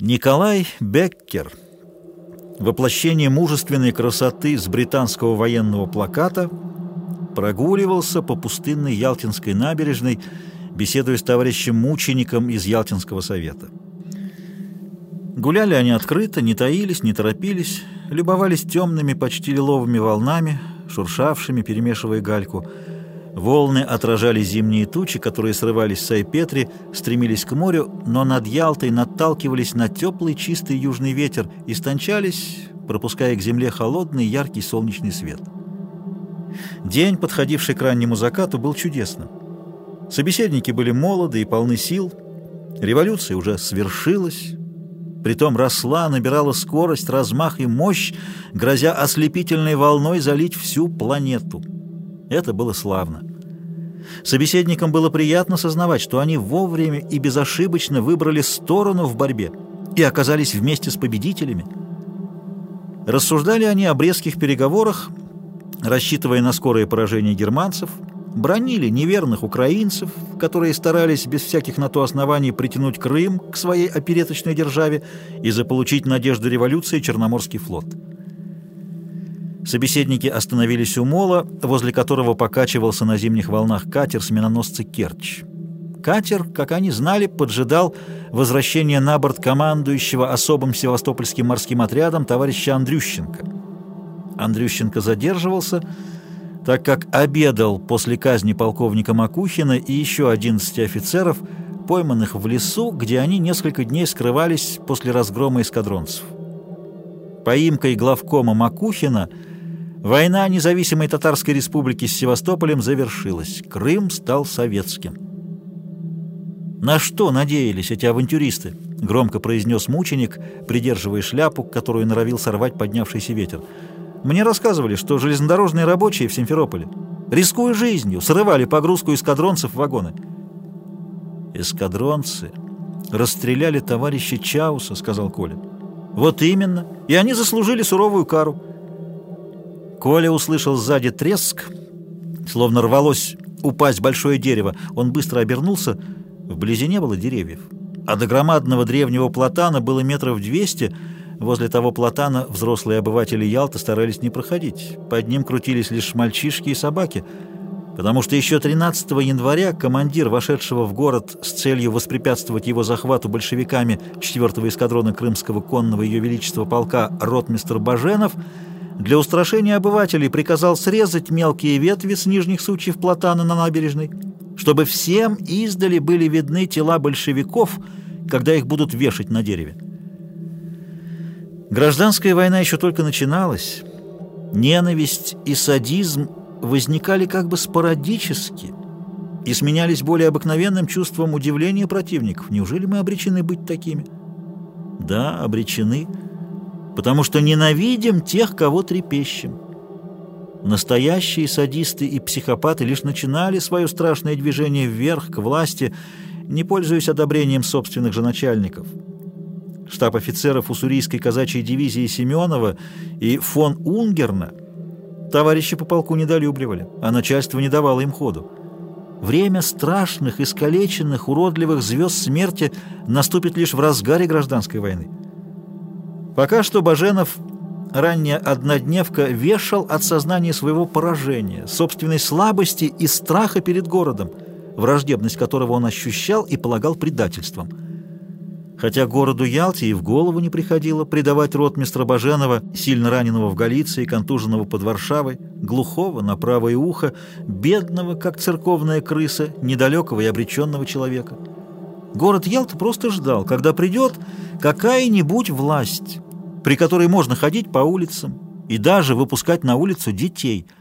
Николай Беккер, воплощение мужественной красоты с британского военного плаката, прогуливался по пустынной Ялтинской набережной, беседуя с товарищем-мучеником из Ялтинского совета. Гуляли они открыто, не таились, не торопились, любовались темными, почти лиловыми волнами, шуршавшими, перемешивая гальку. Волны отражали зимние тучи, которые срывались с Айпетри, стремились к морю, но над Ялтой наталкивались на теплый чистый южный ветер и стончались, пропуская к земле холодный яркий солнечный свет. День, подходивший к раннему закату, был чудесным. Собеседники были молоды и полны сил, революция уже свершилась, притом росла, набирала скорость, размах и мощь, грозя ослепительной волной залить всю планету. Это было славно. Собеседникам было приятно сознавать, что они вовремя и безошибочно выбрали сторону в борьбе и оказались вместе с победителями. Рассуждали они о брестских переговорах, рассчитывая на скорое поражение германцев – бронили неверных украинцев, которые старались без всяких на то оснований притянуть Крым к своей опереточной державе и заполучить надежду революции Черноморский флот. Собеседники остановились у мола, возле которого покачивался на зимних волнах катер с миноносца «Керчь». Катер, как они знали, поджидал возвращение на борт командующего особым севастопольским морским отрядом товарища Андрющенко. Андрющенко задерживался, так как обедал после казни полковника Макухина и еще 11 офицеров, пойманных в лесу, где они несколько дней скрывались после разгрома эскадронцев. Поимкой главкома Макухина война независимой Татарской республики с Севастополем завершилась. Крым стал советским. «На что надеялись эти авантюристы?» — громко произнес мученик, придерживая шляпу, которую норовил сорвать поднявшийся ветер — мне рассказывали, что железнодорожные рабочие в Симферополе, рискуя жизнью, срывали погрузку эскадронцев в вагоны. «Эскадронцы расстреляли товарища Чауса», — сказал Коля. «Вот именно. И они заслужили суровую кару». Коля услышал сзади треск, словно рвалось упасть большое дерево. Он быстро обернулся. Вблизи не было деревьев. А до громадного древнего платана было метров двести — Возле того платана взрослые обыватели Ялты старались не проходить. Под ним крутились лишь мальчишки и собаки, потому что еще 13 января командир, вошедшего в город с целью воспрепятствовать его захвату большевиками 4-го эскадрона Крымского конного Ее Величества полка ротмистр Баженов, для устрашения обывателей приказал срезать мелкие ветви с нижних сучьев платана на набережной, чтобы всем издали были видны тела большевиков, когда их будут вешать на дереве. Гражданская война еще только начиналась. Ненависть и садизм возникали как бы спорадически и сменялись более обыкновенным чувством удивления противников. Неужели мы обречены быть такими? Да, обречены, потому что ненавидим тех, кого трепещем. Настоящие садисты и психопаты лишь начинали свое страшное движение вверх, к власти, не пользуясь одобрением собственных же начальников – штаб офицеров уссурийской казачьей дивизии Семенова и фон Унгерна товарищи по полку недолюбливали, а начальство не давало им ходу. Время страшных, искалеченных, уродливых звезд смерти наступит лишь в разгаре гражданской войны. Пока что Баженов, ранняя однодневка, вешал от сознания своего поражения, собственной слабости и страха перед городом, враждебность которого он ощущал и полагал предательством – хотя городу Ялте и в голову не приходило предавать ротмистра Баженова, сильно раненого в Галиции, контуженного под Варшавой, глухого на правое ухо, бедного, как церковная крыса, недалекого и обреченного человека. Город Ялта просто ждал, когда придет какая-нибудь власть, при которой можно ходить по улицам и даже выпускать на улицу детей –